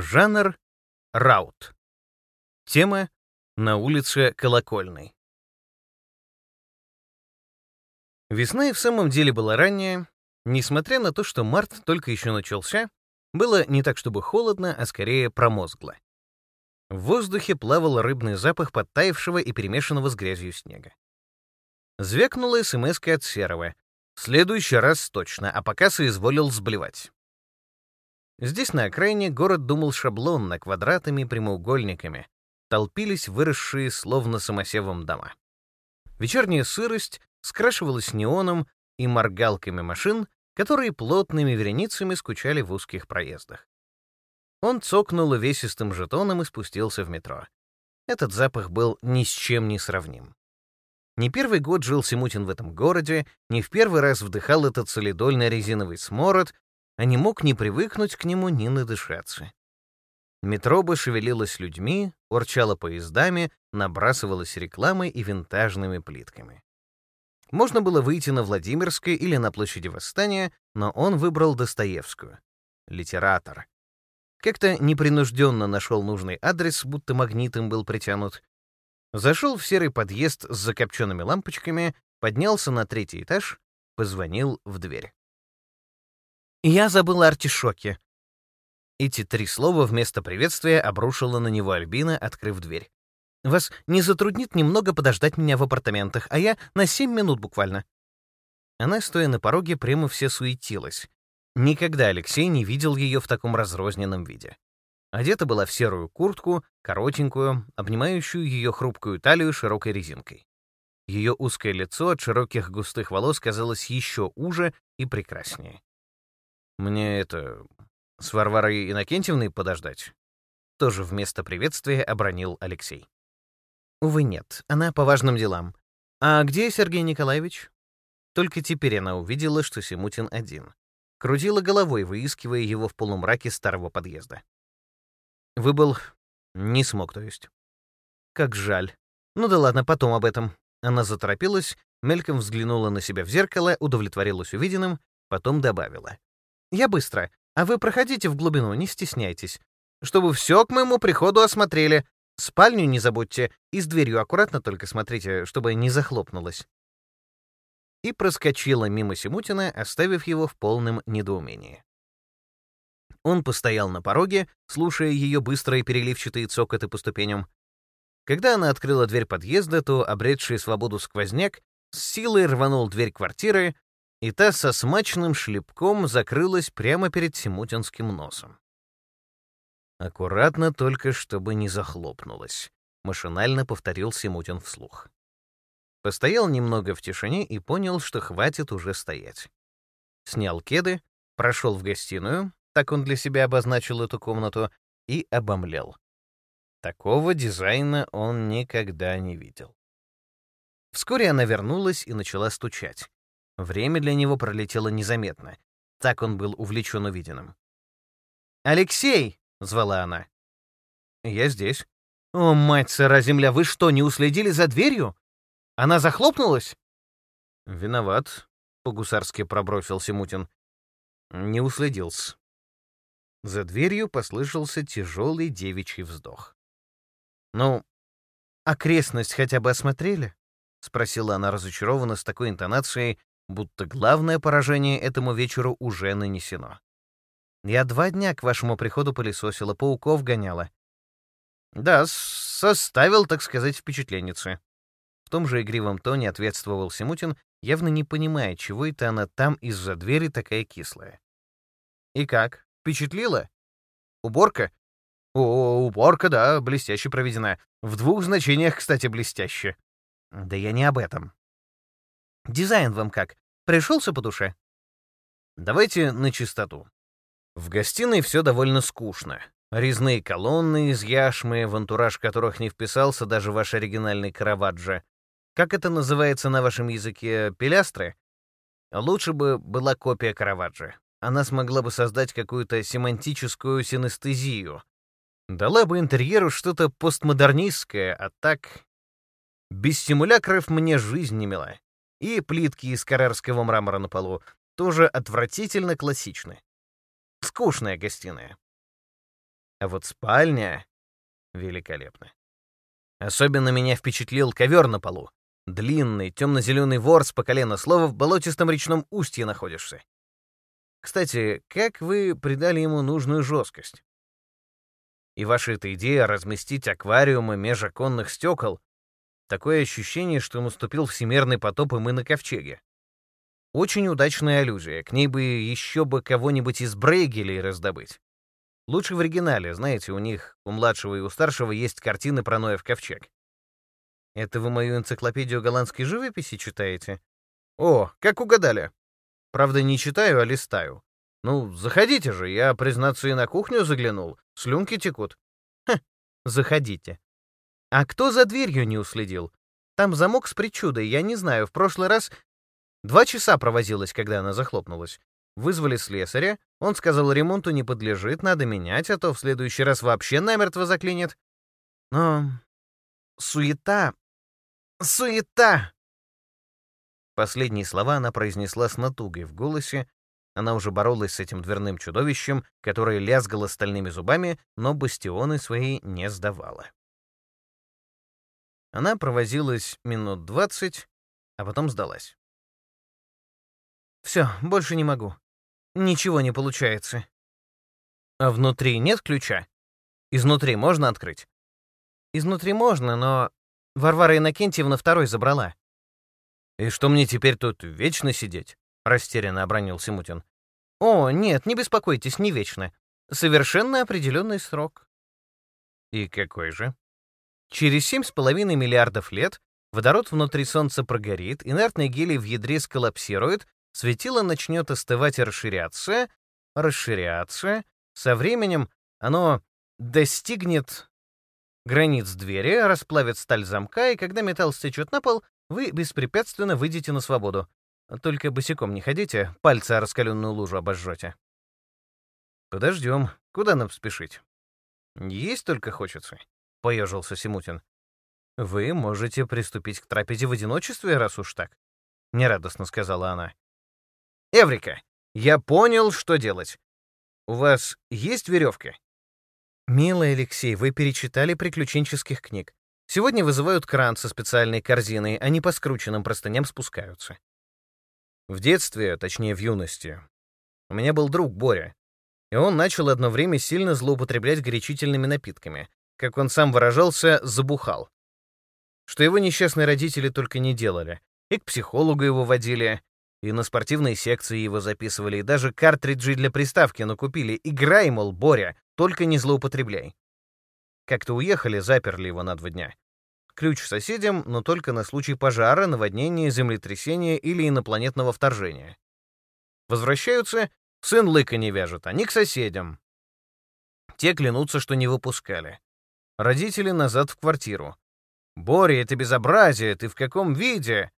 Жанр — раут. Тема — на улице Колокольной. Весна и в самом деле была ранняя. Несмотря на то, что март только еще начался, было не так чтобы холодно, а скорее промозгло. В воздухе плавал рыбный запах подтаявшего и перемешанного с грязью снега. Звякнула смс от Серого. следующий раз точно, а пока соизволил сблевать. Здесь, на окраине, город думал шаблонно, квадратами, прямоугольниками. Толпились выросшие, словно самосевом дома. Вечерняя сырость скрашивалась неоном и моргалками машин, которые плотными вереницами скучали в узких проездах. Он цокнул увесистым жетоном и спустился в метро. Этот запах был ни с чем не сравним. Не первый год жил Симутин в этом городе, не в первый раз вдыхал этот солидольный резиновый смород, а не мог не привыкнуть к нему, ни надышаться. Метро бы шевелилось людьми, урчало поездами, набрасывалось рекламой и винтажными плитками. Можно было выйти на Владимирской или на площади Восстания, но он выбрал Достоевскую. Литератор. Как-то непринужденно нашел нужный адрес, будто магнитом был притянут. Зашел в серый подъезд с закопченными лампочками, поднялся на третий этаж, позвонил в дверь. «Я забыла артишоки». Эти три слова вместо приветствия обрушила на него Альбина, открыв дверь. «Вас не затруднит немного подождать меня в апартаментах, а я на семь минут буквально». Она, стоя на пороге, прямо все суетилась. Никогда Алексей не видел ее в таком разрозненном виде. Одета была в серую куртку, коротенькую, обнимающую ее хрупкую талию широкой резинкой. Ее узкое лицо от широких густых волос казалось еще уже и прекраснее. Мне это... с Варварой Иннокентьевной подождать?» Тоже вместо приветствия обронил Алексей. «Увы, нет. Она по важным делам. А где Сергей Николаевич?» Только теперь она увидела, что Симутин один. Крутила головой, выискивая его в полумраке старого подъезда. «Выбыл... не смог, то есть». «Как жаль. Ну да ладно, потом об этом». Она заторопилась, мельком взглянула на себя в зеркало, удовлетворилась увиденным, потом добавила. Я быстро, а вы проходите в глубину, не стесняйтесь. Чтобы все к моему приходу осмотрели. Спальню не забудьте, и с дверью аккуратно только смотрите, чтобы не захлопнулась. И проскочила мимо Симутина, оставив его в полном недоумении. Он постоял на пороге, слушая ее быстрые переливчатые цокоты по ступеням. Когда она открыла дверь подъезда, то, обретший свободу сквозняк, с силой рванул дверь квартиры, и та со смачным шлепком закрылась прямо перед Симутинским носом. Аккуратно только, чтобы не захлопнулась, машинально повторил Симутин вслух. Постоял немного в тишине и понял, что хватит уже стоять. Снял кеды, прошел в гостиную, так он для себя обозначил эту комнату, и обомлел. Такого дизайна он никогда не видел. Вскоре она вернулась и начала стучать. Время для него пролетело незаметно. Так он был увлечен увиденным. «Алексей!» — звала она. «Я здесь». «О, мать сыра земля, вы что, не уследили за дверью? Она захлопнулась?» «Виноват», — по-гусарски пробросил Симутин. Не уследился. За дверью послышался тяжелый девичий вздох. «Ну, окрестность хотя бы осмотрели?» — спросила она разочарованно с такой интонацией, будто главное поражение этому вечеру уже нанесено. Я два дня к вашему приходу пылесосила, пауков гоняла. Да, составил, так сказать, впечатленницы. В том же игривом тоне ответствовал Симутин, явно не понимая, чего это она там из-за двери такая кислая. И как? Впечатлила? Уборка? О, уборка, да, блестяще проведена. В двух значениях, кстати, блестяще. Да я не об этом. Дизайн вам как? Пришелся по душе? Давайте на чистоту. В гостиной все довольно скучно. Резные колонны из яшмы, в антураж которых не вписался даже ваш оригинальный Караваджо. Как это называется на вашем языке? Пилястры? Лучше бы была копия Караваджо. Она смогла бы создать какую-то семантическую синестезию. Дала бы интерьеру что-то постмодернистское, а так... Без симулякров мне жизнь не мила и плитки из карерского мрамора на полу тоже отвратительно классичны. Скучная гостиная. А вот спальня великолепна. Особенно меня впечатлил ковер на полу. Длинный, темно-зеленый ворс по колено, слово в болотистом речном устье находишься. Кстати, как вы придали ему нужную жесткость? И ваша эта идея разместить аквариумы меж оконных стекол — такое ощущение, что наступил всемирный потоп, и мы на ковчеге. Очень удачная аллюзия, к ней бы еще бы кого-нибудь из Брейгелей раздобыть. Лучше в оригинале, знаете, у них, у младшего и у старшего, есть картины про Ноев ковчег. Это вы мою энциклопедию голландской живописи читаете? О, как угадали. Правда, не читаю, а листаю. Ну, заходите же, я, признаться, и на кухню заглянул. Слюнки текут. Хм, заходите. А кто за дверью не уследил? Там замок с причудой, я не знаю, в прошлый раз два часа провозилась, когда она захлопнулась. Вызвали слесаря, он сказал, ремонту не подлежит, надо менять, а то в следующий раз вообще намертво заклинит. Но суета... Суета! Последние слова она произнесла с натугой в голосе. Она уже боролась с этим дверным чудовищем, которое лязгало стальными зубами, но бастионы свои не сдавала. Она провозилась минут двадцать, а потом сдалась. «Все, больше не могу. Ничего не получается. А внутри нет ключа? Изнутри можно открыть? Изнутри можно, но Варвара Иннокентьевна второй забрала. И что мне теперь тут вечно сидеть? Растерянно обронил Мутин. О, нет, не беспокойтесь, не вечно. Совершенно определенный срок. И какой же? Через семь с половиной миллиардов лет водород внутри Солнца прогорит, инертный гелий в ядре сколлапсирует, светило начнет остывать и расширяться, расширяться. Со временем оно достигнет границ двери, расплавит сталь замка, и когда металл стечет на пол, вы беспрепятственно выйдете на свободу. Только босиком не ходите, пальцы о раскаленную лужу обожжете. Подождем. Куда нам спешить? Есть только хочется, — поежился Симутин. Вы можете приступить к трапезе в одиночестве, раз уж так, — нерадостно сказала она. Эврика, я понял, что делать. У вас есть веревка? Милый Алексей, вы перечитали приключенческих книг. Сегодня вызывают кран со специальной корзиной, они по скрученным простыням спускаются. В детстве, точнее в юности, у меня был друг Боря, и он начал одно время сильно злоупотреблять горячительными напитками. Как он сам выражался, забухал. Что его несчастные родители только не делали. И к психологу его водили, и на спортивные секции его записывали, и даже картриджи для приставки накупили. Играй, мол, Боря, только не злоупотребляй. Как-то уехали, заперли его на два дня. Ключ соседям, но только на случай пожара, наводнения, землетрясения или инопланетного вторжения. Возвращаются, сын лыка не вяжет, они к соседям. Те клянутся, что не выпускали. Родители назад в квартиру. «Боря, это безобразие, ты в каком виде?»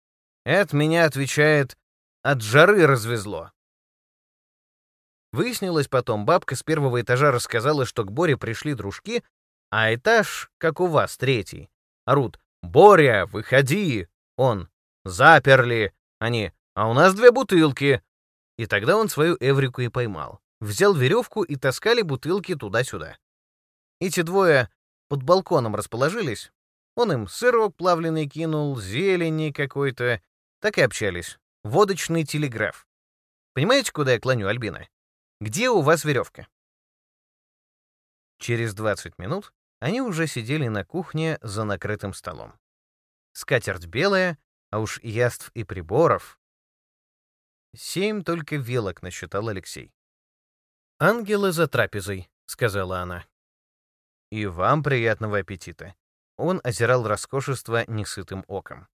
Эд меня отвечает, от жары развезло. Выяснилось потом, бабка с первого этажа рассказала, что к Боре пришли дружки, а этаж, как у вас, третий. Орут «Боря, выходи!» Он «Заперли!» Они «А у нас две бутылки!» И тогда он свою Эврику и поймал. Взял веревку и таскали бутылки туда-сюда. Эти двое под балконом расположились. Он им сырок плавленый кинул, зелени какой-то. Так и общались. Водочный телеграф. Понимаете, куда я клоню, Альбина? Где у вас веревка? Через 20 минут они уже сидели на кухне за накрытым столом. Скатерть белая, а уж яств и приборов. Семь только вилок насчитал Алексей. «Ангелы за трапезой», — сказала она. «И вам приятного аппетита». Он озирал роскошество несытым оком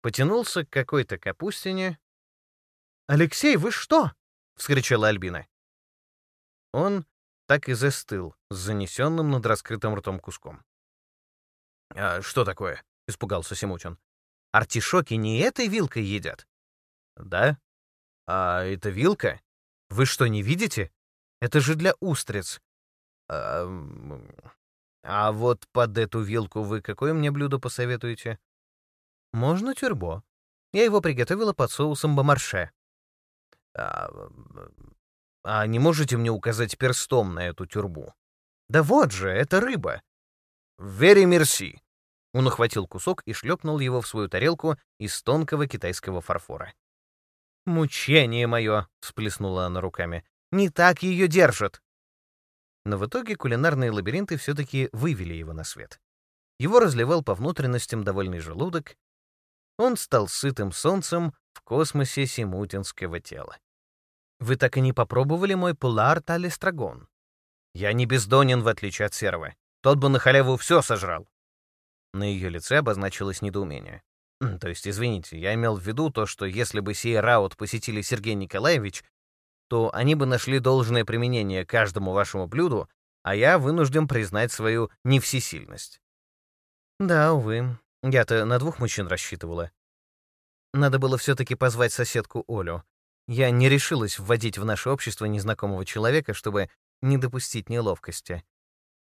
потянулся к какой-то капустине. «Алексей, вы что?» — вскричала Альбина. Он так и застыл с занесенным над раскрытым ртом куском. «А что такое?» — испугался Симутин. «Артишоки не этой вилкой едят?» «Да? А это вилка? Вы что, не видите? Это же для устриц. А вот под эту вилку вы какое мне блюдо посоветуете?» Можно тюрбо. Я его приготовила под соусом бомарше. А, а не можете мне указать перстом на эту тюрбу? Да вот же, это рыба. Very merci. Он ухватил кусок и шлепнул его в свою тарелку из тонкого китайского фарфора. «Мучение мое!» — всплеснула она руками. «Не так ее держат!» Но в итоге кулинарные лабиринты все-таки вывели его на свет. Его разливал по внутренностям довольный желудок. Он стал сытым солнцем в космосе симутинского тела. «Вы так и не попробовали мой пулар талистрагон?» «Я не бездонен, в отличие от серого. Тот бы на халяву все сожрал». На ее лице обозначилось недоумение. То есть, извините, я имел в виду то, что если бы сей раут посетили Сергей Николаевич, то они бы нашли должное применение каждому вашему блюду, а я вынужден признать свою невсесильность. Да, увы. Я-то на двух мужчин рассчитывала. Надо было все-таки позвать соседку Олю. Я не решилась вводить в наше общество незнакомого человека, чтобы не допустить неловкости.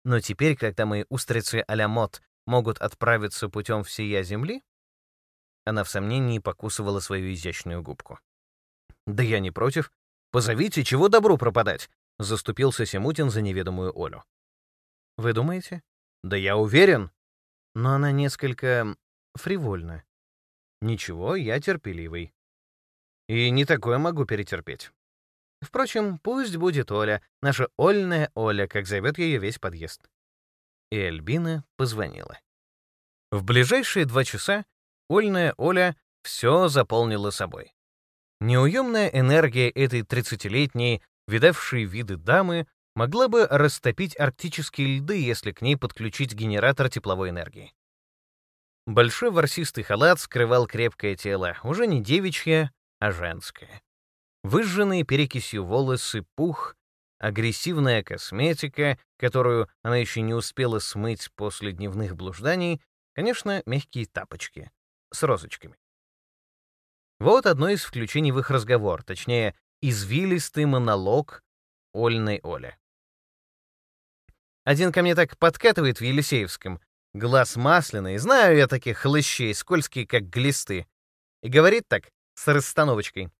Но теперь, когда мои устрицы а-ля мод могут отправиться путем всея Земли, она в сомнении покусывала свою изящную губку. «Да я не против. Позовите, чего добру пропадать?» — заступился Семутин за неведомую Олю. «Вы думаете?» «Да я уверен». Но она несколько фривольна. «Ничего, я терпеливый. И не такое могу перетерпеть. Впрочем, пусть будет Оля, наша Ольная Оля, как зовет ее весь подъезд». И Альбина позвонила. В ближайшие два часа Ольная Оля все заполнила собой. Неуемная энергия этой тридцатилетней, видавшей виды дамы, могла бы растопить арктические льды, если к ней подключить генератор тепловой энергии. Большой ворсистый халат скрывал крепкое тело, уже не девичье, а женское. Выжженные перекисью волосы, пух, агрессивная косметика, которую она еще не успела смыть после дневных блужданий, конечно, мягкие тапочки с розочками. Вот одно из включений в их разговор, точнее, извилистый монолог Ольной Оли. Один ко мне так подкатывает в Елисеевском, глаз масляный, знаю я таких хлыщей, скользкие, как глисты, и говорит так, с расстановочкой.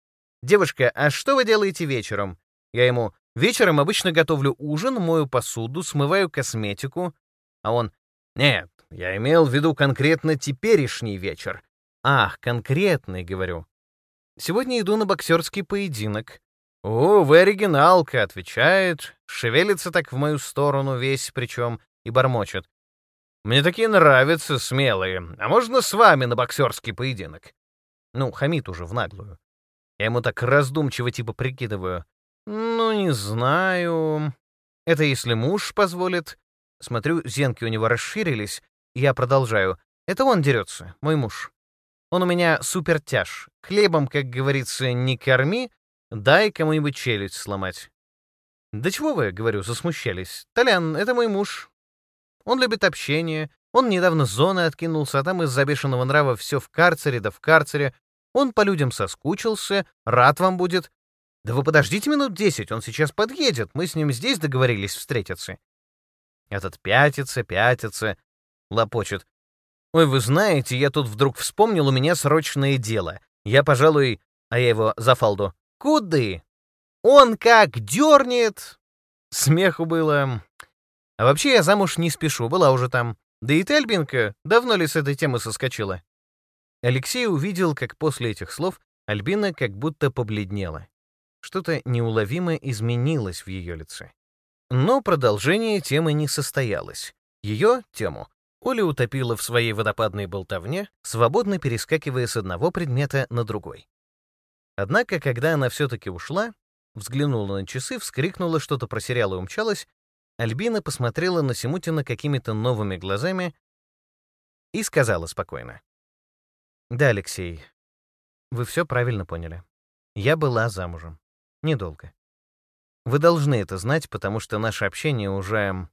«Девушка, а что вы делаете вечером?» Я ему, «Вечером обычно готовлю ужин, мою посуду, смываю косметику». А он, «Нет, я имел в виду конкретно теперешний вечер. Ах, конкретный, говорю. Сегодня иду на боксерский поединок. О, вы оригиналка, отвечает, шевелится так в мою сторону весь причем и бормочет. Мне такие нравятся смелые. А можно с вами на боксерский поединок? Ну, хамит уже в наглую. Я ему так раздумчиво типа прикидываю. Ну, не знаю. Это если муж позволит. Смотрю, зенки у него расширились, я продолжаю. Это он дерется, мой муж. Он у меня супертяж. Хлебом, как говорится, не корми, дай кому-нибудь челюсть сломать. «Да чего вы, — говорю, — засмущались? Толян, это мой муж. Он любит общение. Он недавно с зоны откинулся, а там из-за бешеного нрава все в карцере да в карцере. Он по людям соскучился, рад вам будет. Да вы подождите минут десять, он сейчас подъедет, мы с ним здесь договорились встретиться. Этот пятится, пятится, лопочет. «Ой, вы знаете, я тут вдруг вспомнил, у меня срочное дело. Я, пожалуй...» А я его за фалду. «Куды?» «Он как дернет!» Смеху было. А вообще я замуж не спешу, была уже там. Да и ты, Альбинка, давно ли с этой темы соскочила? Алексей увидел, как после этих слов Альбина как будто побледнела. Что-то неуловимо изменилось в ее лице. Но продолжение темы не состоялось. Ее тему Оля утопила в своей водопадной болтовне, свободно перескакивая с одного предмета на другой. Однако, когда она все-таки ушла, взглянула на часы, вскрикнула что-то про сериал и умчалась, Альбина посмотрела на Симутина какими-то новыми глазами и сказала спокойно. «Да, Алексей, вы все правильно поняли. Я была замужем. Недолго. Вы должны это знать, потому что наше общение уже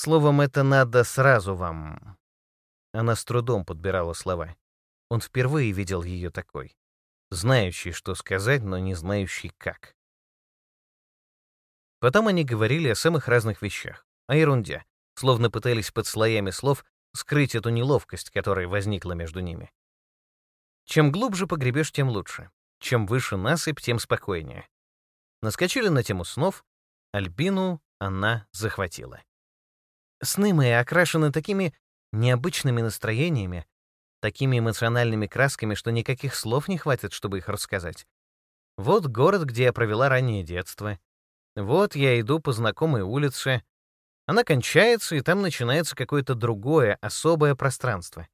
Словом, это надо сразу вам. Она с трудом подбирала слова. Он впервые видел ее такой, знающий, что сказать, но не знающий как. Потом они говорили о самых разных вещах, о ерунде, словно пытались под слоями слов скрыть эту неловкость, которая возникла между ними. Чем глубже погребешь, тем лучше. Чем выше насыпь, тем спокойнее. Наскочили на тему снов, Альбину она захватила. Сны мои окрашены такими необычными настроениями, такими эмоциональными красками, что никаких слов не хватит, чтобы их рассказать. Вот город, где я провела раннее детство. Вот я иду по знакомой улице. Она кончается, и там начинается какое-то другое, особое пространство.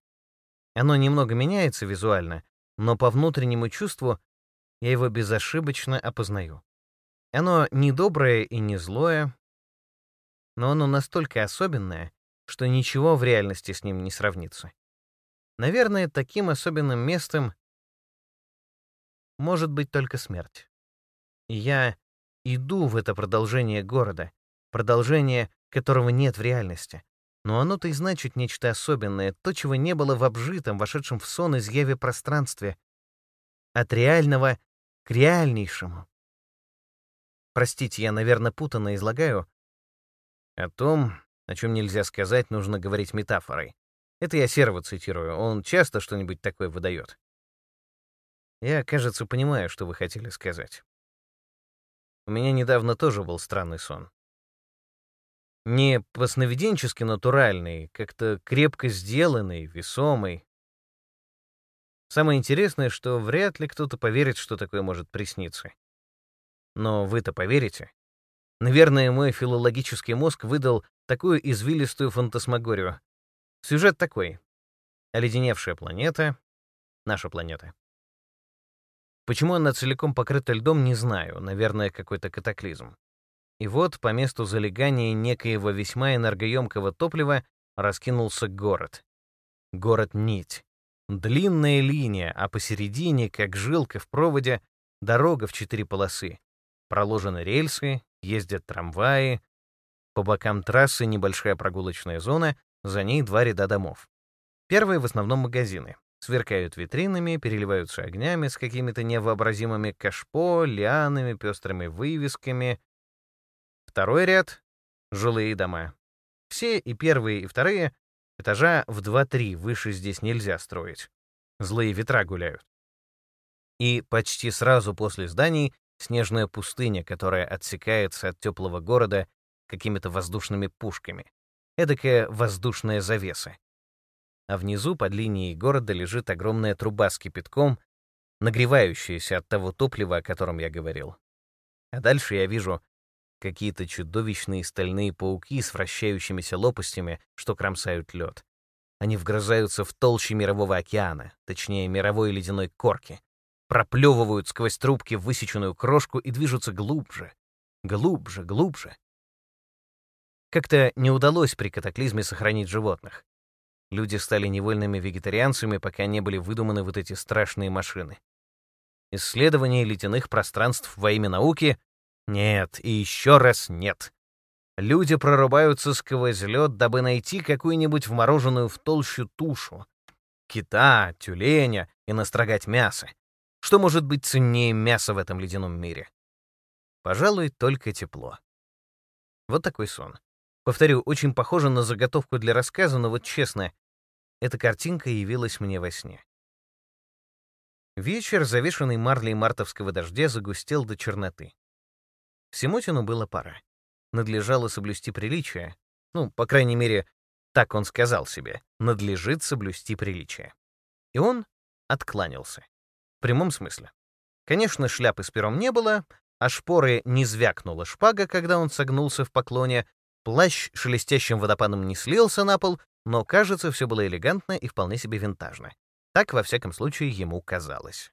Оно немного меняется визуально, но по внутреннему чувству я его безошибочно опознаю. Оно не доброе и не злое, но оно настолько особенное, что ничего в реальности с ним не сравнится. Наверное, таким особенным местом может быть только смерть. И я иду в это продолжение города, продолжение, которого нет в реальности. Но оно-то и значит нечто особенное, то, чего не было в обжитом, вошедшем в сон изъяве пространстве. От реального к реальнейшему. Простите, я, наверное, путанно излагаю. О том, о чем нельзя сказать, нужно говорить метафорой. Это я Серого цитирую, он часто что-нибудь такое выдает. Я, кажется, понимаю, что вы хотели сказать. У меня недавно тоже был странный сон. Не по-сновиденчески натуральный, как-то крепко сделанный, весомый. Самое интересное, что вряд ли кто-то поверит, что такое может присниться. Но вы-то поверите? Наверное, мой филологический мозг выдал такую извилистую фантасмагорию. Сюжет такой. Оледеневшая планета, наша планета. Почему она целиком покрыта льдом, не знаю, наверное, какой-то катаклизм. И вот по месту залегания некоего весьма энергоемкого топлива раскинулся город. Город-нить. Длинная линия, а посередине, как жилка в проводе, дорога в четыре полосы. Проложены рельсы, ездят трамваи. По бокам трассы небольшая прогулочная зона, за ней два ряда домов. Первые в основном магазины. Сверкают витринами, переливаются огнями с какими-то невообразимыми кашпо, лианами, пестрыми вывесками. Второй ряд — жилые дома. Все, и первые, и вторые, этажа в 2-3, выше здесь нельзя строить. Злые ветра гуляют. И почти сразу после зданий снежная пустыня, которая отсекается от теплого города какими-то воздушными пушками. Эдакая воздушная завеса а внизу под линией города лежит огромная труба с кипятком, нагревающаяся от того топлива, о котором я говорил. А дальше я вижу какие-то чудовищные стальные пауки с вращающимися лопастями, что кромсают лед. Они вгрызаются в толщи мирового океана, точнее, мировой ледяной корки, проплевывают сквозь трубки высеченную крошку и движутся глубже, глубже, глубже. Как-то не удалось при катаклизме сохранить животных. Люди стали невольными вегетарианцами, пока не были выдуманы вот эти страшные машины. Исследование ледяных пространств во имя науки? Нет, и еще раз нет. Люди прорубаются сквозь лед, дабы найти какую-нибудь вмороженную в толщу тушу. Кита, тюленя и настрогать мясо. Что может быть ценнее мяса в этом ледяном мире? Пожалуй, только тепло. Вот такой сон. Повторю, очень похоже на заготовку для рассказа, но вот честно, эта картинка явилась мне во сне. Вечер, завешенный марлей мартовского дождя, загустел до черноты. Симотину было пора. Надлежало соблюсти приличие. Ну, по крайней мере, так он сказал себе. Надлежит соблюсти приличие. И он откланялся. Прямом смысле. Конечно, шляпы с пером не было, а шпоры не звякнула шпага, когда он согнулся в поклоне, Плащ шелестящим водопадом не слился на пол, но, кажется, все было элегантно и вполне себе винтажно. Так, во всяком случае, ему казалось.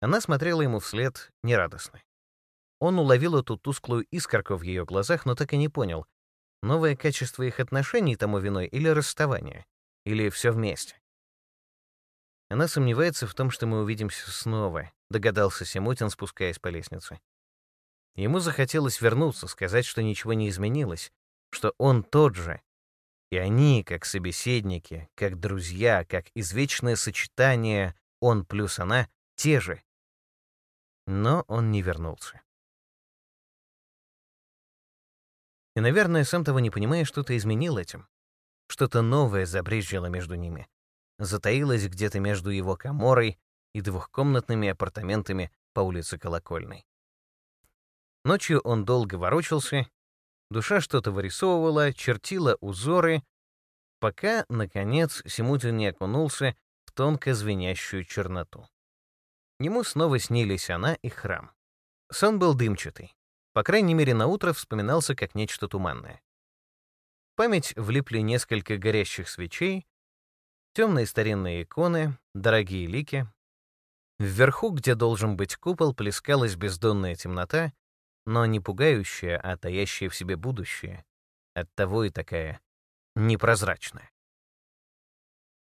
Она смотрела ему вслед нерадостно. Он уловил эту тусклую искорку в ее глазах, но так и не понял, новое качество их отношений тому виной или расставание, или все вместе. Она сомневается в том, что мы увидимся снова, догадался Симутин, спускаясь по лестнице. Ему захотелось вернуться, сказать, что ничего не изменилось, что он тот же. И они, как собеседники, как друзья, как извечное сочетание он плюс она, те же. Но он не вернулся. И, наверное, сам того не понимая, что-то изменил этим. Что-то новое забрезжило между ними. Затаилось где-то между его коморой и двухкомнатными апартаментами по улице Колокольной. Ночью он долго ворочался, Душа что-то вырисовывала, чертила узоры, пока, наконец, Симутин не окунулся в тонко звенящую черноту. Ему снова снились она и храм. Сон был дымчатый. По крайней мере, на утро вспоминался как нечто туманное. В память влипли несколько горящих свечей, темные старинные иконы, дорогие лики. Вверху, где должен быть купол, плескалась бездонная темнота, но не пугающая, а таящая в себе будущее. Оттого и такая непрозрачная.